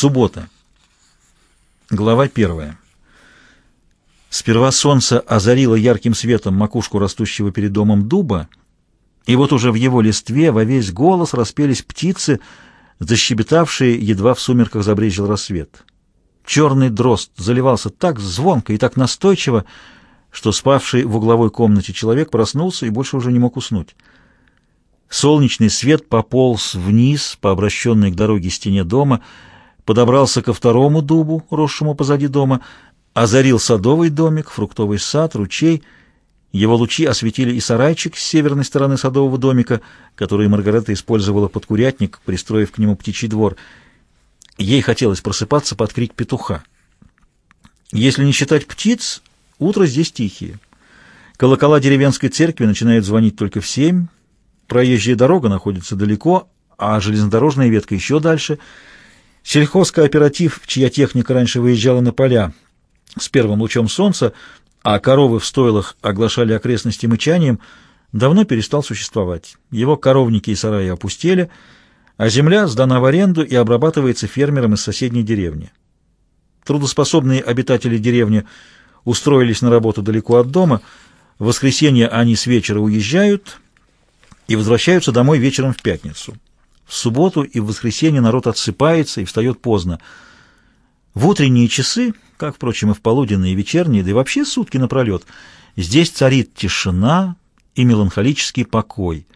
Суббота. Глава первая. Сперва солнце озарило ярким светом макушку растущего перед домом дуба, и вот уже в его листве во весь голос распелись птицы, защебетавшие, едва в сумерках забрезжил рассвет. Черный дрозд заливался так звонко и так настойчиво, что спавший в угловой комнате человек проснулся и больше уже не мог уснуть. Солнечный свет пополз вниз по обращенной к дороге стене дома, подобрался ко второму дубу, росшему позади дома, озарил садовый домик, фруктовый сад, ручей. Его лучи осветили и сарайчик с северной стороны садового домика, который Маргарета использовала под курятник, пристроив к нему птичий двор. Ей хотелось просыпаться под крик петуха. Если не считать птиц, утро здесь тихие. Колокола деревенской церкви начинают звонить только в семь, проезжая дорога находится далеко, а железнодорожная ветка еще дальше — Сельхозкооператив, чья техника раньше выезжала на поля с первым лучом солнца, а коровы в стойлах оглашали окрестности мычанием, давно перестал существовать. Его коровники и сараи опустели, а земля сдана в аренду и обрабатывается фермером из соседней деревни. Трудоспособные обитатели деревни устроились на работу далеко от дома, в воскресенье они с вечера уезжают и возвращаются домой вечером в пятницу. В субботу и в воскресенье народ отсыпается и встает поздно. В утренние часы, как, впрочем, и в полуденные и вечерние, да и вообще сутки напролет, здесь царит тишина и меланхолический покой.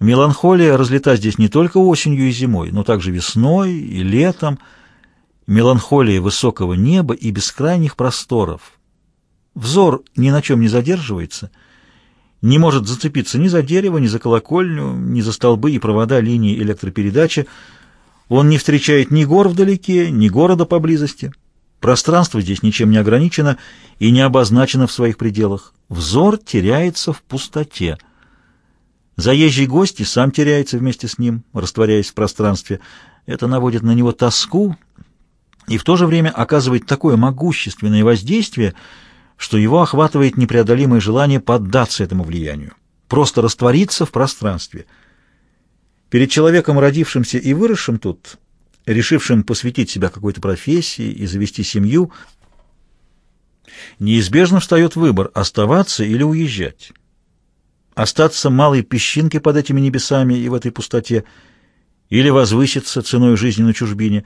Меланхолия разлита здесь не только осенью и зимой, но также весной и летом. Меланхолия высокого неба и бескрайних просторов. Взор ни на чем не задерживается — не может зацепиться ни за дерево, ни за колокольню, ни за столбы и провода линии электропередачи. Он не встречает ни гор вдалеке, ни города поблизости. Пространство здесь ничем не ограничено и не обозначено в своих пределах. Взор теряется в пустоте. Заезжий гость и сам теряется вместе с ним, растворяясь в пространстве. Это наводит на него тоску и в то же время оказывает такое могущественное воздействие, что его охватывает непреодолимое желание поддаться этому влиянию, просто раствориться в пространстве. Перед человеком, родившимся и выросшим тут, решившим посвятить себя какой-то профессии и завести семью, неизбежно встает выбор – оставаться или уезжать. Остаться малой песчинкой под этими небесами и в этой пустоте, или возвыситься ценой жизни на чужбине.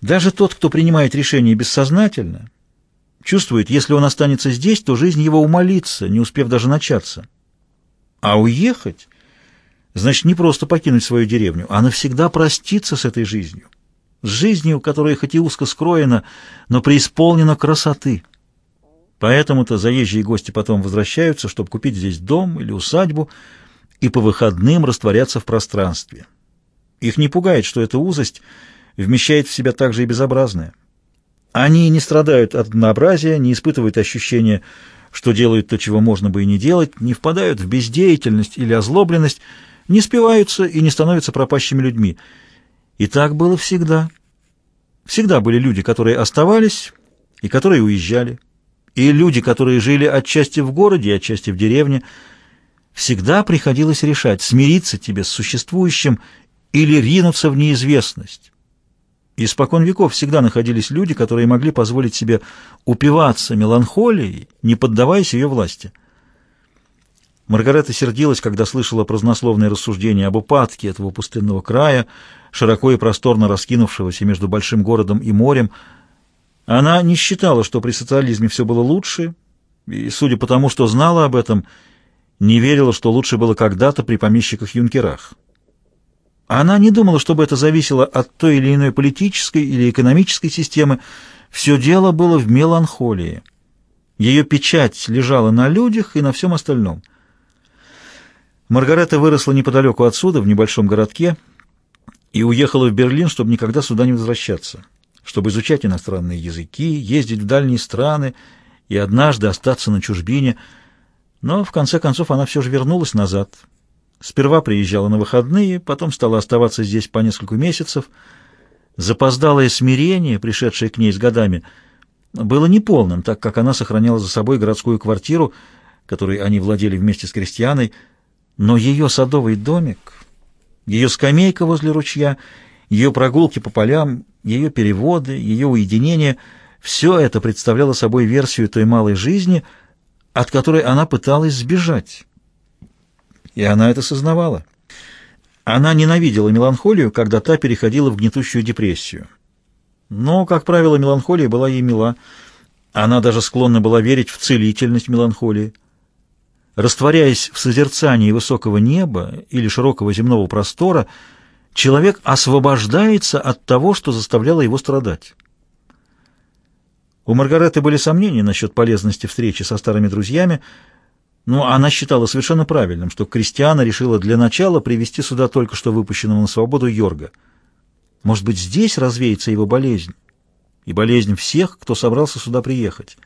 Даже тот, кто принимает решение бессознательно – Чувствует, если он останется здесь, то жизнь его умолится, не успев даже начаться. А уехать значит не просто покинуть свою деревню, а навсегда проститься с этой жизнью. С жизнью, которая хоть и узко скроена, но преисполнена красоты. Поэтому-то заезжие гости потом возвращаются, чтобы купить здесь дом или усадьбу и по выходным растворяться в пространстве. Их не пугает, что эта узость вмещает в себя также и безобразное. Они не страдают от однообразия, не испытывают ощущения, что делают то, чего можно бы и не делать, не впадают в бездеятельность или озлобленность, не спиваются и не становятся пропащими людьми. И так было всегда. Всегда были люди, которые оставались и которые уезжали. И люди, которые жили отчасти в городе отчасти в деревне. Всегда приходилось решать, смириться тебе с существующим или ринуться в неизвестность. Испокон веков всегда находились люди, которые могли позволить себе упиваться меланхолией, не поддаваясь ее власти. Маргарета сердилась, когда слышала празднословные рассуждения об упадке этого пустынного края, широко и просторно раскинувшегося между большим городом и морем. Она не считала, что при социализме все было лучше, и, судя по тому, что знала об этом, не верила, что лучше было когда-то при помещиках-юнкерах. Она не думала, чтобы это зависело от той или иной политической или экономической системы. Все дело было в меланхолии. Ее печать лежала на людях и на всем остальном. Маргарета выросла неподалеку отсюда, в небольшом городке, и уехала в Берлин, чтобы никогда сюда не возвращаться, чтобы изучать иностранные языки, ездить в дальние страны и однажды остаться на чужбине. Но, в конце концов, она все же вернулась назад — Сперва приезжала на выходные, потом стала оставаться здесь по несколько месяцев. Запоздалое смирение, пришедшее к ней с годами, было неполным, так как она сохраняла за собой городскую квартиру, которой они владели вместе с крестьяной, но ее садовый домик, ее скамейка возле ручья, Ее прогулки по полям, ее переводы, ее уединение — все это представляло собой версию той малой жизни, от которой она пыталась сбежать. И она это сознавала. Она ненавидела меланхолию, когда та переходила в гнетущую депрессию. Но, как правило, меланхолия была ей мила. Она даже склонна была верить в целительность меланхолии. Растворяясь в созерцании высокого неба или широкого земного простора, человек освобождается от того, что заставляло его страдать. У Маргареты были сомнения насчет полезности встречи со старыми друзьями, но она считала совершенно правильным, что Кристиана решила для начала привести сюда только что выпущенного на свободу Йорга. Может быть, здесь развеется его болезнь, и болезнь всех, кто собрался сюда приехать.